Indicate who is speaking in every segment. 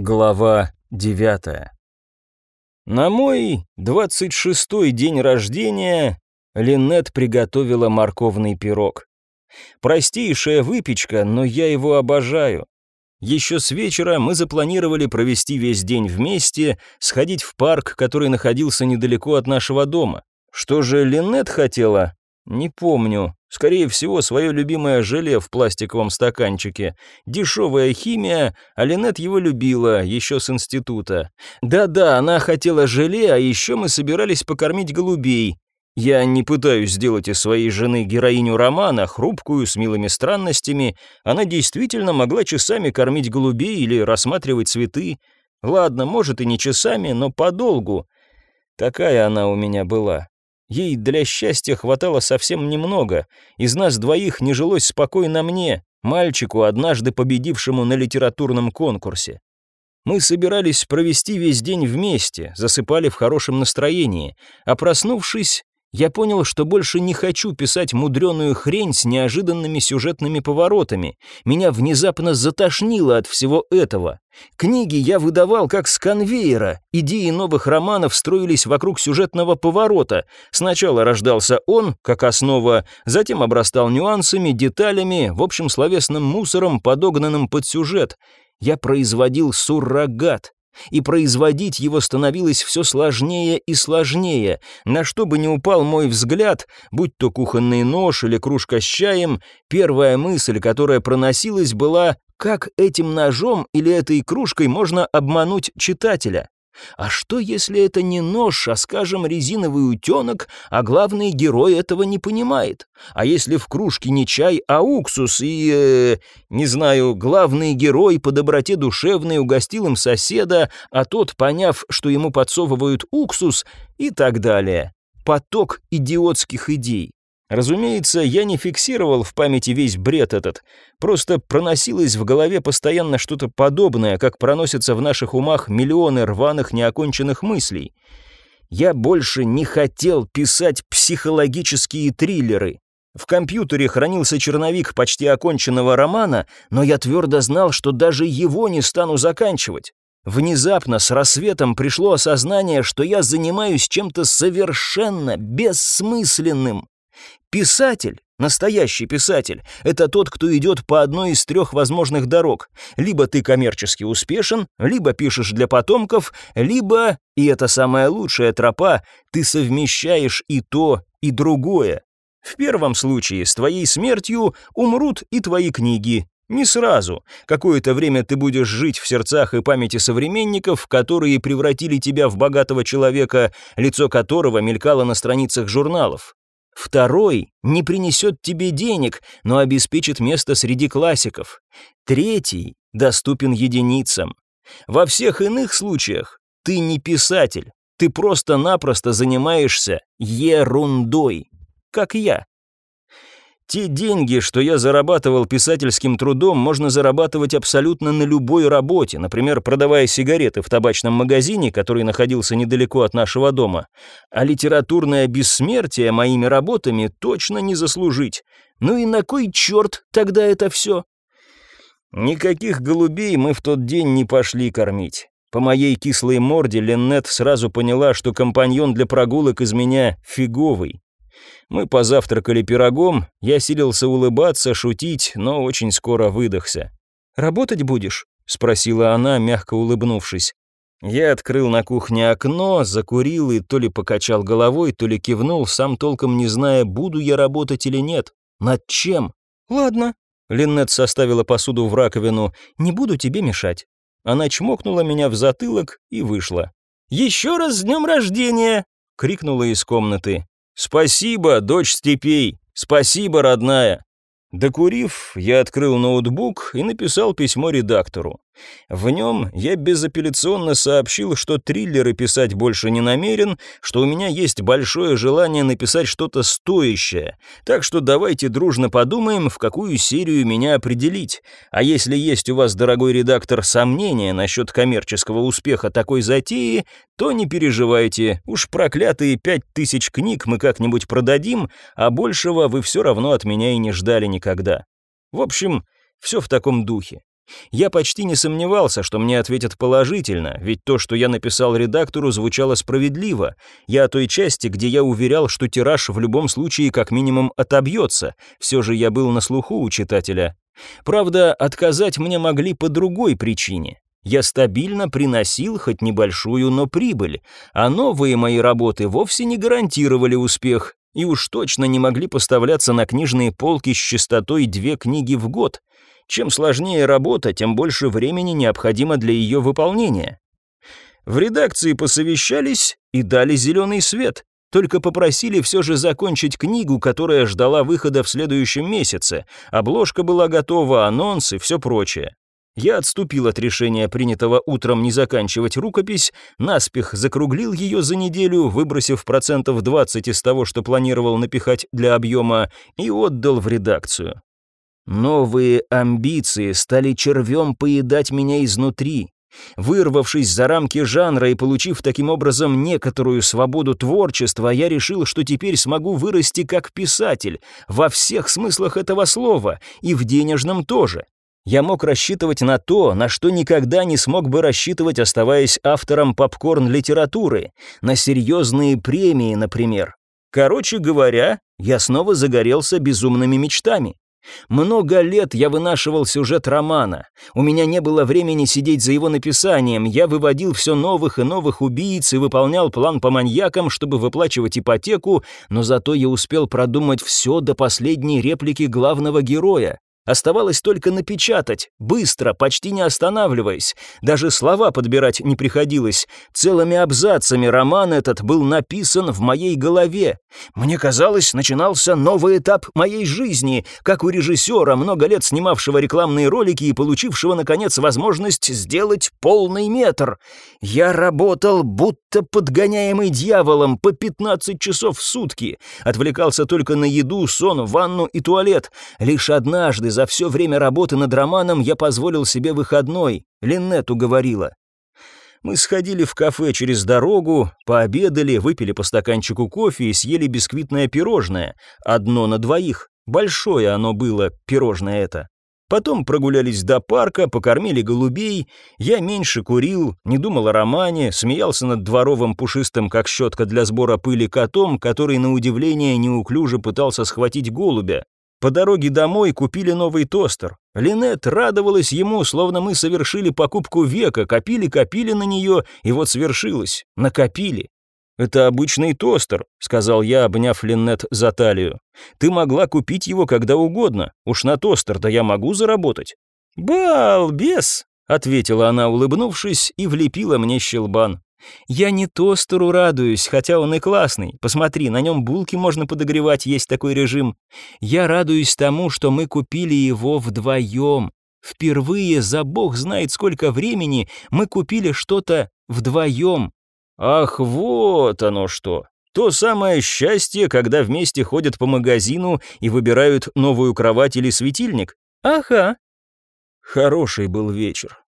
Speaker 1: Глава девятая. На мой двадцать шестой день рождения Линнет приготовила морковный пирог. Простейшая выпечка, но я его обожаю. Еще с вечера мы запланировали провести весь день вместе, сходить в парк, который находился недалеко от нашего дома. Что же Линнет хотела? Не помню. Скорее всего, свое любимое желе в пластиковом стаканчике. Дешевая химия, а Линет его любила, еще с института. Да-да, она хотела желе, а еще мы собирались покормить голубей. Я не пытаюсь сделать из своей жены героиню романа, хрупкую, с милыми странностями. Она действительно могла часами кормить голубей или рассматривать цветы. Ладно, может и не часами, но подолгу. Такая она у меня была. Ей для счастья хватало совсем немного. Из нас двоих не жилось спокойно мне, мальчику, однажды победившему на литературном конкурсе. Мы собирались провести весь день вместе, засыпали в хорошем настроении, а проснувшись, я понял, что больше не хочу писать мудреную хрень с неожиданными сюжетными поворотами. Меня внезапно затошнило от всего этого. Книги я выдавал как с конвейера. Идеи новых романов строились вокруг сюжетного поворота. Сначала рождался он, как основа, затем обрастал нюансами, деталями, в общем словесным мусором, подогнанным под сюжет. Я производил суррогат и производить его становилось все сложнее и сложнее. На что бы ни упал мой взгляд, будь то кухонный нож или кружка с чаем, первая мысль, которая проносилась, была «как этим ножом или этой кружкой можно обмануть читателя?» А что, если это не нож, а, скажем, резиновый утенок, а главный герой этого не понимает? А если в кружке не чай, а уксус и, э, не знаю, главный герой по доброте душевной угостил им соседа, а тот, поняв, что ему подсовывают уксус, и так далее. Поток идиотских идей. Разумеется, я не фиксировал в памяти весь бред этот, просто проносилось в голове постоянно что-то подобное, как проносятся в наших умах миллионы рваных неоконченных мыслей. Я больше не хотел писать психологические триллеры. В компьютере хранился черновик почти оконченного романа, но я твердо знал, что даже его не стану заканчивать. Внезапно с рассветом пришло осознание, что я занимаюсь чем-то совершенно бессмысленным. Писатель, настоящий писатель, это тот, кто идет по одной из трех возможных дорог. Либо ты коммерчески успешен, либо пишешь для потомков, либо, и это самая лучшая тропа, ты совмещаешь и то, и другое. В первом случае с твоей смертью умрут и твои книги. Не сразу. Какое-то время ты будешь жить в сердцах и памяти современников, которые превратили тебя в богатого человека, лицо которого мелькало на страницах журналов. Второй не принесет тебе денег, но обеспечит место среди классиков. Третий доступен единицам. Во всех иных случаях ты не писатель, ты просто-напросто занимаешься ерундой, как я. Те деньги, что я зарабатывал писательским трудом, можно зарабатывать абсолютно на любой работе, например, продавая сигареты в табачном магазине, который находился недалеко от нашего дома. А литературное бессмертие моими работами точно не заслужить. Ну и на кой черт тогда это все? Никаких голубей мы в тот день не пошли кормить. По моей кислой морде Леннет сразу поняла, что компаньон для прогулок из меня фиговый. Мы позавтракали пирогом, я силился улыбаться, шутить, но очень скоро выдохся. «Работать будешь?» — спросила она, мягко улыбнувшись. Я открыл на кухне окно, закурил и то ли покачал головой, то ли кивнул, сам толком не зная, буду я работать или нет. Над чем? «Ладно». Линнет составила посуду в раковину. «Не буду тебе мешать». Она чмокнула меня в затылок и вышла. «Еще раз с днем рождения!» — крикнула из комнаты. «Спасибо, дочь степей! Спасибо, родная!» Докурив, я открыл ноутбук и написал письмо редактору. В нем я безапелляционно сообщил, что триллеры писать больше не намерен, что у меня есть большое желание написать что-то стоящее, так что давайте дружно подумаем, в какую серию меня определить. А если есть у вас, дорогой редактор, сомнения насчет коммерческого успеха такой затеи, то не переживайте, уж проклятые пять тысяч книг мы как-нибудь продадим, а большего вы все равно от меня и не ждали никогда. В общем, все в таком духе. Я почти не сомневался, что мне ответят положительно, ведь то, что я написал редактору, звучало справедливо. Я о той части, где я уверял, что тираж в любом случае как минимум отобьется. Все же я был на слуху у читателя. Правда, отказать мне могли по другой причине. Я стабильно приносил хоть небольшую, но прибыль, а новые мои работы вовсе не гарантировали успех и уж точно не могли поставляться на книжные полки с частотой две книги в год. Чем сложнее работа, тем больше времени необходимо для ее выполнения. В редакции посовещались и дали зеленый свет, только попросили все же закончить книгу, которая ждала выхода в следующем месяце. Обложка была готова, анонс и все прочее. Я отступил от решения, принятого утром не заканчивать рукопись, наспех закруглил ее за неделю, выбросив процентов 20 из того, что планировал напихать для объема, и отдал в редакцию. Новые амбиции стали червем поедать меня изнутри. Вырвавшись за рамки жанра и получив таким образом некоторую свободу творчества, я решил, что теперь смогу вырасти как писатель, во всех смыслах этого слова, и в денежном тоже я мог рассчитывать на то, на что никогда не смог бы рассчитывать, оставаясь автором попкорн-литературы, на серьезные премии, например. Короче говоря, я снова загорелся безумными мечтами. Много лет я вынашивал сюжет романа. У меня не было времени сидеть за его написанием. Я выводил все новых и новых убийц и выполнял план по маньякам, чтобы выплачивать ипотеку, но зато я успел продумать все до последней реплики главного героя. Оставалось только напечатать, быстро, почти не останавливаясь. Даже слова подбирать не приходилось. Целыми абзацами роман этот был написан в моей голове. Мне казалось, начинался новый этап моей жизни, как у режиссера, много лет снимавшего рекламные ролики и получившего, наконец, возможность сделать полный метр. Я работал, будто подгоняемый дьяволом, по 15 часов в сутки. Отвлекался только на еду, сон, ванну и туалет. Лишь однажды за все время работы над романом я позволил себе выходной, Линнет уговорила. Мы сходили в кафе через дорогу, пообедали, выпили по стаканчику кофе и съели бисквитное пирожное, одно на двоих. Большое оно было, пирожное это. Потом прогулялись до парка, покормили голубей, я меньше курил, не думал о романе, смеялся над дворовым пушистым, как щетка для сбора пыли котом, который, на удивление, неуклюже пытался схватить голубя. По дороге домой купили новый тостер. Линет радовалась ему, словно мы совершили покупку века, копили-копили на нее, и вот свершилось. Накопили. «Это обычный тостер», — сказал я, обняв Линнет за талию. «Ты могла купить его когда угодно. Уж на тостер-то я могу заработать». «Балбес», — ответила она, улыбнувшись, и влепила мне щелбан. Я не тостеру радуюсь, хотя он и классный. Посмотри, на нем булки можно подогревать, есть такой режим. Я радуюсь тому, что мы купили его вдвоем. Впервые за бог знает сколько времени мы купили что-то вдвоем. Ах, вот оно что. То самое счастье, когда вместе ходят по магазину и выбирают новую кровать или светильник. Ага. Хороший был вечер.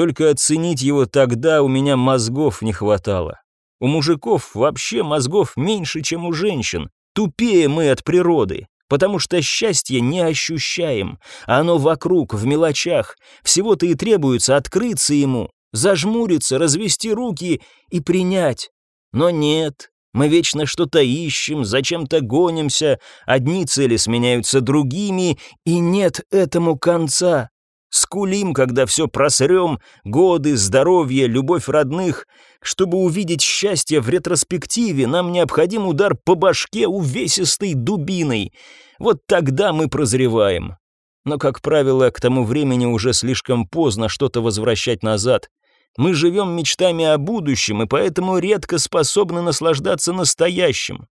Speaker 1: Только оценить его тогда у меня мозгов не хватало. У мужиков вообще мозгов меньше, чем у женщин. Тупее мы от природы, потому что счастье не ощущаем, а оно вокруг, в мелочах. Всего-то и требуется открыться ему, зажмуриться, развести руки и принять. Но нет, мы вечно что-то ищем, зачем-то гонимся, одни цели сменяются другими, и нет этому конца. Скулим, когда все просрем, годы, здоровье, любовь родных. Чтобы увидеть счастье в ретроспективе, нам необходим удар по башке увесистой дубиной. Вот тогда мы прозреваем. Но, как правило, к тому времени уже слишком поздно что-то возвращать назад. Мы живем мечтами о будущем и поэтому редко способны наслаждаться настоящим.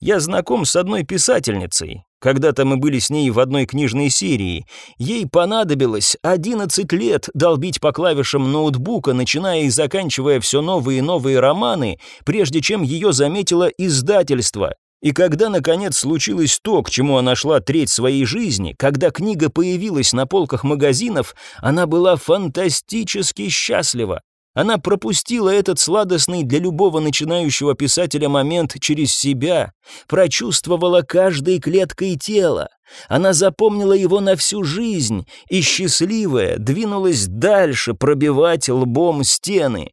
Speaker 1: Я знаком с одной писательницей. Когда-то мы были с ней в одной книжной серии. Ей понадобилось 11 лет долбить по клавишам ноутбука, начиная и заканчивая все новые и новые романы, прежде чем ее заметило издательство. И когда, наконец, случилось то, к чему она шла треть своей жизни, когда книга появилась на полках магазинов, она была фантастически счастлива. Она пропустила этот сладостный для любого начинающего писателя момент через себя, прочувствовала каждой клеткой тела. Она запомнила его на всю жизнь и, счастливая, двинулась дальше пробивать лбом стены.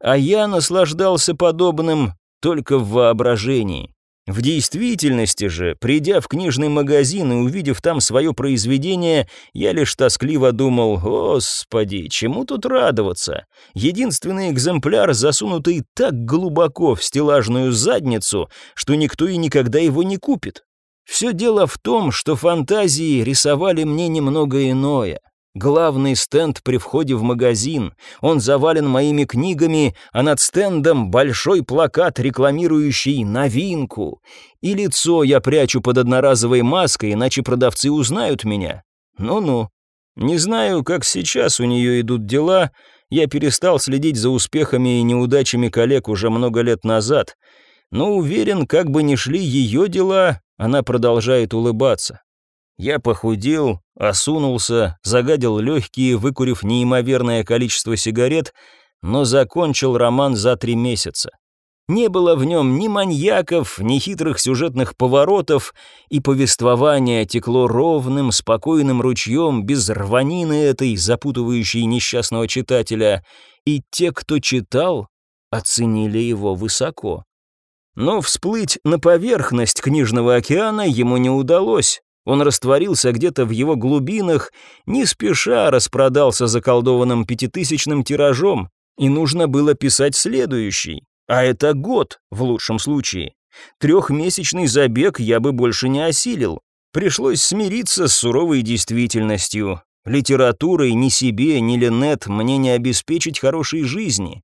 Speaker 1: А я наслаждался подобным только в воображении. В действительности же, придя в книжный магазин и увидев там свое произведение, я лишь тоскливо думал, «Господи, чему тут радоваться? Единственный экземпляр, засунутый так глубоко в стеллажную задницу, что никто и никогда его не купит. Все дело в том, что фантазии рисовали мне немного иное. Главный стенд при входе в магазин. Он завален моими книгами, а над стендом большой плакат, рекламирующий новинку. И лицо я прячу под одноразовой маской, иначе продавцы узнают меня. Ну-ну. Не знаю, как сейчас у нее идут дела. Я перестал следить за успехами и неудачами коллег уже много лет назад. Но уверен, как бы ни шли ее дела, она продолжает улыбаться. Я похудел, осунулся, загадил легкие, выкурив неимоверное количество сигарет, но закончил роман за три месяца. Не было в нем ни маньяков, ни хитрых сюжетных поворотов, и повествование текло ровным, спокойным ручьем, без рванины этой, запутывающей несчастного читателя, и те, кто читал, оценили его высоко. Но всплыть на поверхность книжного океана ему не удалось. Он растворился где-то в его глубинах, не спеша распродался заколдованным пятитысячным тиражом, и нужно было писать следующий. А это год, в лучшем случае. Трехмесячный забег я бы больше не осилил. Пришлось смириться с суровой действительностью. Литературой ни себе, ни Ленет мне не обеспечить хорошей жизни.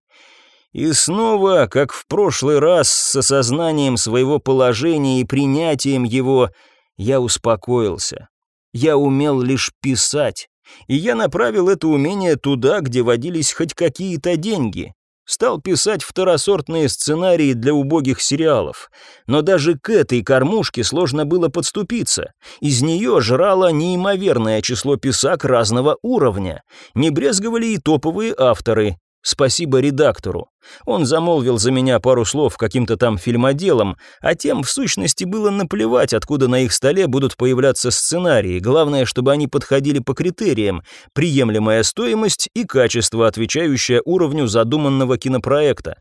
Speaker 1: И снова, как в прошлый раз, с осознанием своего положения и принятием его – я успокоился. Я умел лишь писать, и я направил это умение туда, где водились хоть какие-то деньги. Стал писать второсортные сценарии для убогих сериалов. Но даже к этой кормушке сложно было подступиться. Из нее жрало неимоверное число писак разного уровня. Не брезговали и топовые авторы. Спасибо редактору. Он замолвил за меня пару слов каким-то там фильмоделом, а тем в сущности было наплевать, откуда на их столе будут появляться сценарии. Главное, чтобы они подходили по критериям: приемлемая стоимость и качество, отвечающее уровню задуманного кинопроекта.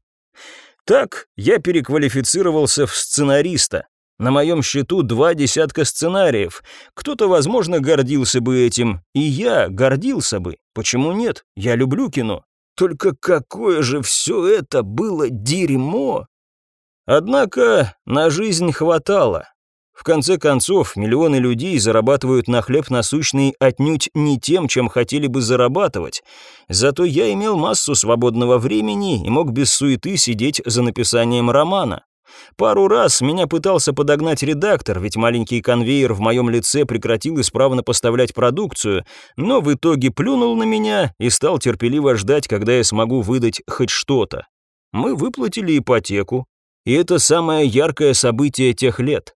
Speaker 1: Так я переквалифицировался в сценариста. На моем счету два десятка сценариев. Кто-то, возможно, гордился бы этим, и я гордился бы. Почему нет? Я люблю кино. Только какое же все это было дерьмо! Однако на жизнь хватало. В конце концов, миллионы людей зарабатывают на хлеб насущный отнюдь не тем, чем хотели бы зарабатывать. Зато я имел массу свободного времени и мог без суеты сидеть за написанием романа. Пару раз меня пытался подогнать редактор, ведь маленький конвейер в моем лице прекратил исправно поставлять продукцию, но в итоге плюнул на меня и стал терпеливо ждать, когда я смогу выдать хоть что-то. Мы выплатили ипотеку, и это самое яркое событие тех лет.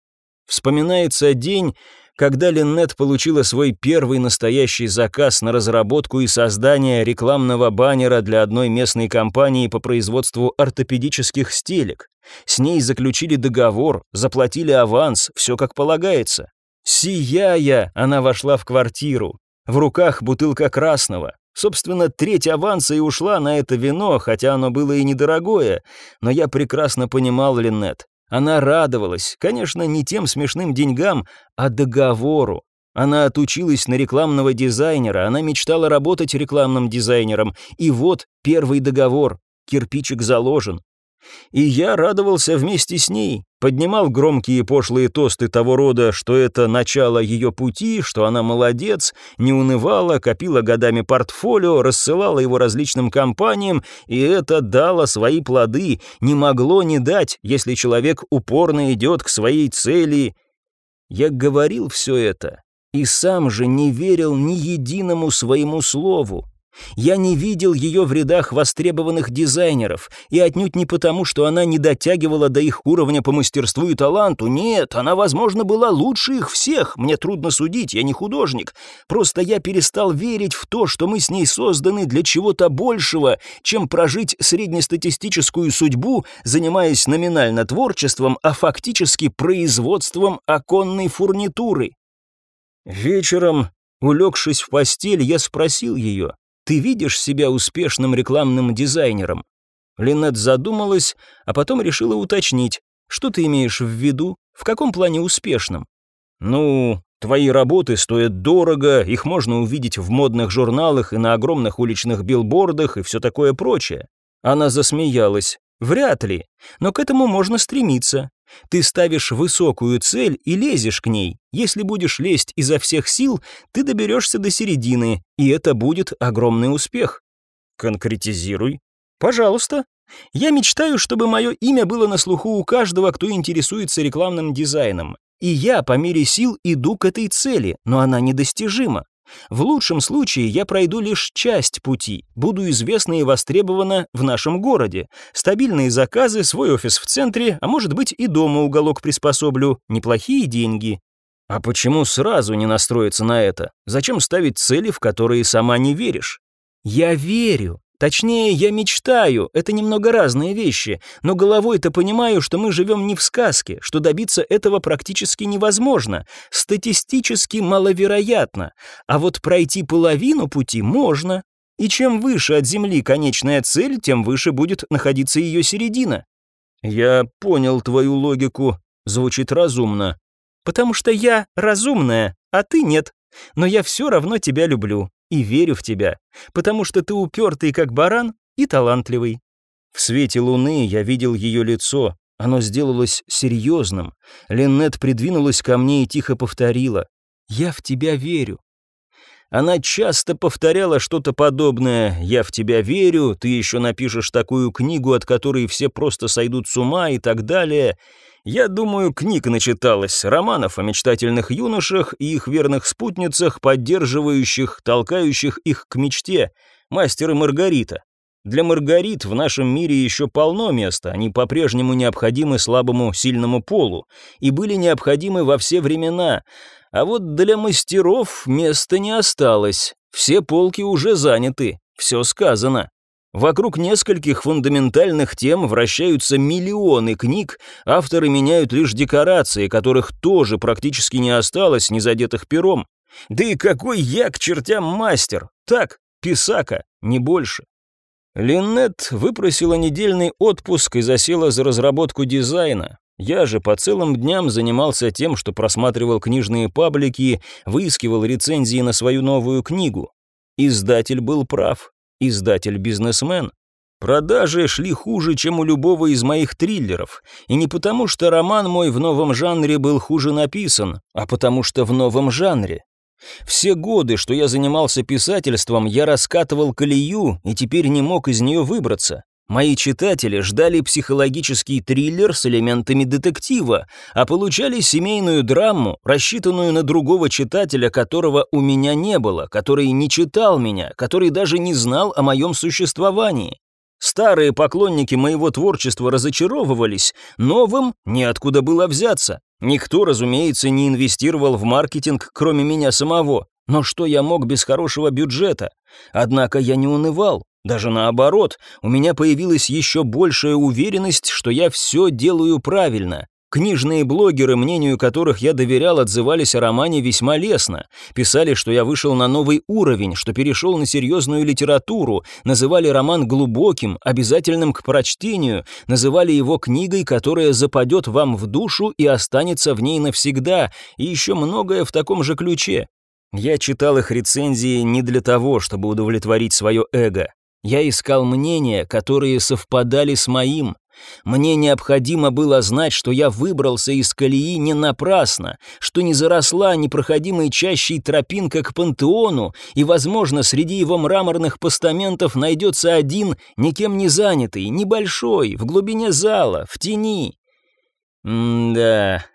Speaker 1: Вспоминается день, когда Линнет получила свой первый настоящий заказ на разработку и создание рекламного баннера для одной местной компании по производству ортопедических стелек. С ней заключили договор, заплатили аванс, все как полагается. Сияя, она вошла в квартиру. В руках бутылка красного. Собственно, треть аванса и ушла на это вино, хотя оно было и недорогое. Но я прекрасно понимал Линнет. Она радовалась, конечно, не тем смешным деньгам, а договору. Она отучилась на рекламного дизайнера, она мечтала работать рекламным дизайнером. И вот первый договор. Кирпичик заложен. И я радовался вместе с ней, поднимал громкие пошлые тосты того рода, что это начало ее пути, что она молодец, не унывала, копила годами портфолио, рассылала его различным компаниям, и это дало свои плоды, не могло не дать, если человек упорно идет к своей цели. Я говорил все это, и сам же не верил ни единому своему слову. Я не видел ее в рядах востребованных дизайнеров, и отнюдь не потому, что она не дотягивала до их уровня по мастерству и таланту. Нет, она, возможно, была лучше их всех. Мне трудно судить, я не художник. Просто я перестал верить в то, что мы с ней созданы для чего-то большего, чем прожить среднестатистическую судьбу, занимаясь номинально творчеством, а фактически производством оконной фурнитуры. Вечером, улегшись в постель, я спросил ее, «Ты видишь себя успешным рекламным дизайнером?» Линет задумалась, а потом решила уточнить, «Что ты имеешь в виду? В каком плане успешным?» «Ну, твои работы стоят дорого, их можно увидеть в модных журналах и на огромных уличных билбордах и все такое прочее». Она засмеялась. «Вряд ли, но к этому можно стремиться. Ты ставишь высокую цель и лезешь к ней. Если будешь лезть изо всех сил, ты доберешься до середины, и это будет огромный успех. Конкретизируй. Пожалуйста. Я мечтаю, чтобы мое имя было на слуху у каждого, кто интересуется рекламным дизайном. И я по мере сил иду к этой цели, но она недостижима. В лучшем случае я пройду лишь часть пути, буду известна и востребована в нашем городе. Стабильные заказы, свой офис в центре, а может быть и дома уголок приспособлю, неплохие деньги. А почему сразу не настроиться на это? Зачем ставить цели, в которые сама не веришь? Я верю, Точнее, я мечтаю, это немного разные вещи, но головой-то понимаю, что мы живем не в сказке, что добиться этого практически невозможно, статистически маловероятно, а вот пройти половину пути можно. И чем выше от Земли конечная цель, тем выше будет находиться ее середина. Я понял твою логику, звучит разумно. Потому что я разумная, а ты нет. Но я все равно тебя люблю и верю в тебя, потому что ты упертый, как баран, и талантливый». В свете луны я видел ее лицо, оно сделалось серьезным. Леннет придвинулась ко мне и тихо повторила «Я в тебя верю». Она часто повторяла что-то подобное «Я в тебя верю», «Ты еще напишешь такую книгу, от которой все просто сойдут с ума» и так далее. Я думаю, книг начиталось, романов о мечтательных юношах и их верных спутницах, поддерживающих, толкающих их к мечте. Мастер и Маргарита. Для Маргарит в нашем мире еще полно места, они по-прежнему необходимы слабому сильному полу и были необходимы во все времена. А вот для мастеров места не осталось, все полки уже заняты, все сказано. Вокруг нескольких фундаментальных тем вращаются миллионы книг, авторы меняют лишь декорации, которых тоже практически не осталось, не задетых пером. Да и какой я к чертям мастер! Так, писака, не больше. Линнет выпросила недельный отпуск и засела за разработку дизайна. Я же по целым дням занимался тем, что просматривал книжные паблики, выискивал рецензии на свою новую книгу. Издатель был прав издатель-бизнесмен. Продажи шли хуже, чем у любого из моих триллеров, и не потому, что роман мой в новом жанре был хуже написан, а потому что в новом жанре. Все годы, что я занимался писательством, я раскатывал колею и теперь не мог из нее выбраться. Мои читатели ждали психологический триллер с элементами детектива, а получали семейную драму, рассчитанную на другого читателя, которого у меня не было, который не читал меня, который даже не знал о моем существовании. Старые поклонники моего творчества разочаровывались, новым неоткуда было взяться. Никто, разумеется, не инвестировал в маркетинг, кроме меня самого. Но что я мог без хорошего бюджета? Однако я не унывал. Даже наоборот, у меня появилась еще большая уверенность, что я все делаю правильно. Книжные блогеры, мнению которых я доверял, отзывались о романе весьма лестно. Писали, что я вышел на новый уровень, что перешел на серьезную литературу, называли роман глубоким, обязательным к прочтению, называли его книгой, которая западет вам в душу и останется в ней навсегда, и еще многое в таком же ключе. Я читал их рецензии не для того, чтобы удовлетворить свое эго. Я искал мнения, которые совпадали с моим. Мне необходимо было знать, что я выбрался из колеи не напрасно, что не заросла непроходимой чащей тропинка к пантеону, и, возможно, среди его мраморных постаментов найдется один, никем не занятый, небольшой, в глубине зала, в тени. М-да.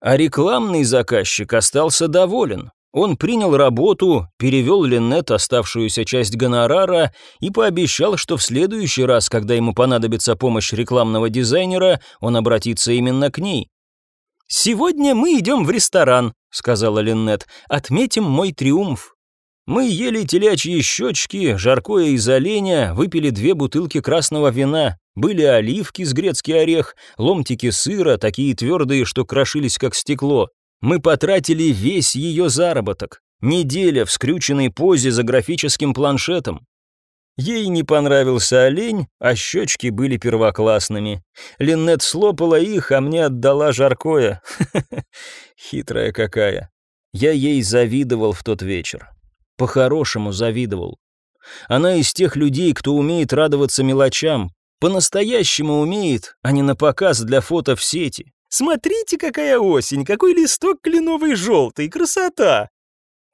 Speaker 1: А рекламный заказчик остался доволен. Он принял работу, перевел Линнет оставшуюся часть гонорара и пообещал, что в следующий раз, когда ему понадобится помощь рекламного дизайнера, он обратится именно к ней. «Сегодня мы идем в ресторан», — сказала Линнет, — «отметим мой триумф». Мы ели телячьи щечки, жаркое из оленя, выпили две бутылки красного вина, были оливки с грецкий орех, ломтики сыра, такие твердые, что крошились как стекло, мы потратили весь ее заработок. Неделя в скрюченной позе за графическим планшетом. Ей не понравился олень, а щечки были первоклассными. Линнет слопала их, а мне отдала жаркое. Хитрая какая. Я ей завидовал в тот вечер. По-хорошему завидовал. Она из тех людей, кто умеет радоваться мелочам. По-настоящему умеет, а не на показ для фото в сети. Смотрите, какая осень, какой листок кленовый желтый, красота!»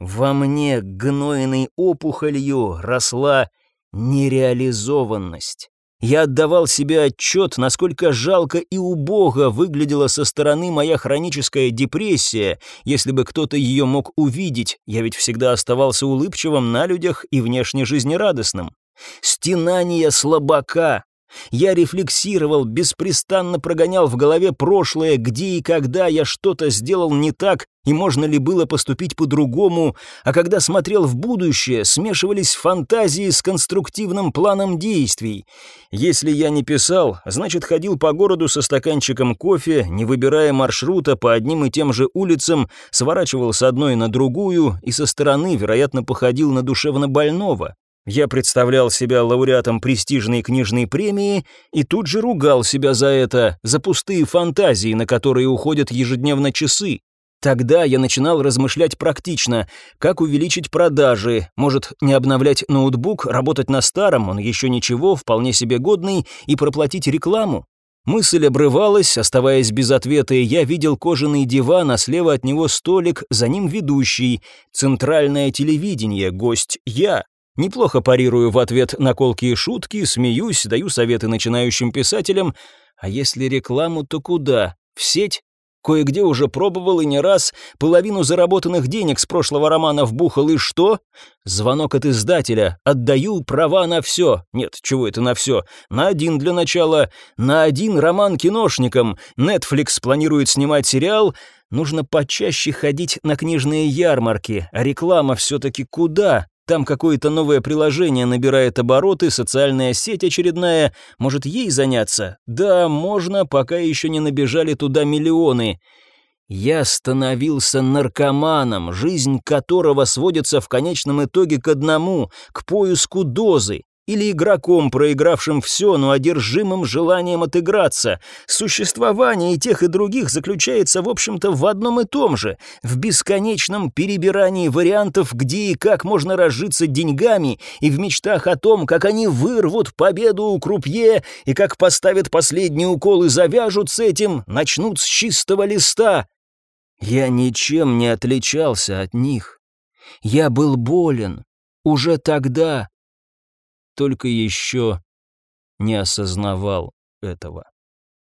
Speaker 1: Во мне гнойной опухолью росла нереализованность. Я отдавал себе отчет, насколько жалко и убого выглядела со стороны моя хроническая депрессия, если бы кто-то ее мог увидеть, я ведь всегда оставался улыбчивым на людях и внешне жизнерадостным. Стенание слабака, я рефлексировал, беспрестанно прогонял в голове прошлое, где и когда я что-то сделал не так, и можно ли было поступить по-другому, а когда смотрел в будущее, смешивались фантазии с конструктивным планом действий. Если я не писал, значит ходил по городу со стаканчиком кофе, не выбирая маршрута по одним и тем же улицам, сворачивал с одной на другую и со стороны, вероятно, походил на душевно больного. Я представлял себя лауреатом престижной книжной премии и тут же ругал себя за это, за пустые фантазии, на которые уходят ежедневно часы. Тогда я начинал размышлять практично, как увеличить продажи, может, не обновлять ноутбук, работать на старом, он еще ничего, вполне себе годный, и проплатить рекламу. Мысль обрывалась, оставаясь без ответа, и я видел кожаный диван, а слева от него столик, за ним ведущий, центральное телевидение, гость я. Неплохо парирую в ответ на колкие шутки, смеюсь, даю советы начинающим писателям. А если рекламу, то куда? В сеть? Кое-где уже пробовал и не раз, половину заработанных денег с прошлого романа вбухал, и что? Звонок от издателя. Отдаю права на все. Нет, чего это на все? На один для начала. На один роман киношникам. Netflix планирует снимать сериал. Нужно почаще ходить на книжные ярмарки. А реклама все-таки куда? Там какое-то новое приложение набирает обороты, социальная сеть очередная. Может, ей заняться? Да, можно, пока еще не набежали туда миллионы. Я становился наркоманом, жизнь которого сводится в конечном итоге к одному, к поиску дозы или игроком, проигравшим все, но одержимым желанием отыграться. Существование и тех, и других заключается, в общем-то, в одном и том же, в бесконечном перебирании вариантов, где и как можно разжиться деньгами, и в мечтах о том, как они вырвут победу у крупье, и как поставят последний укол и завяжут с этим, начнут с чистого листа. Я ничем не отличался от них. Я был болен. Уже тогда, только еще не осознавал этого.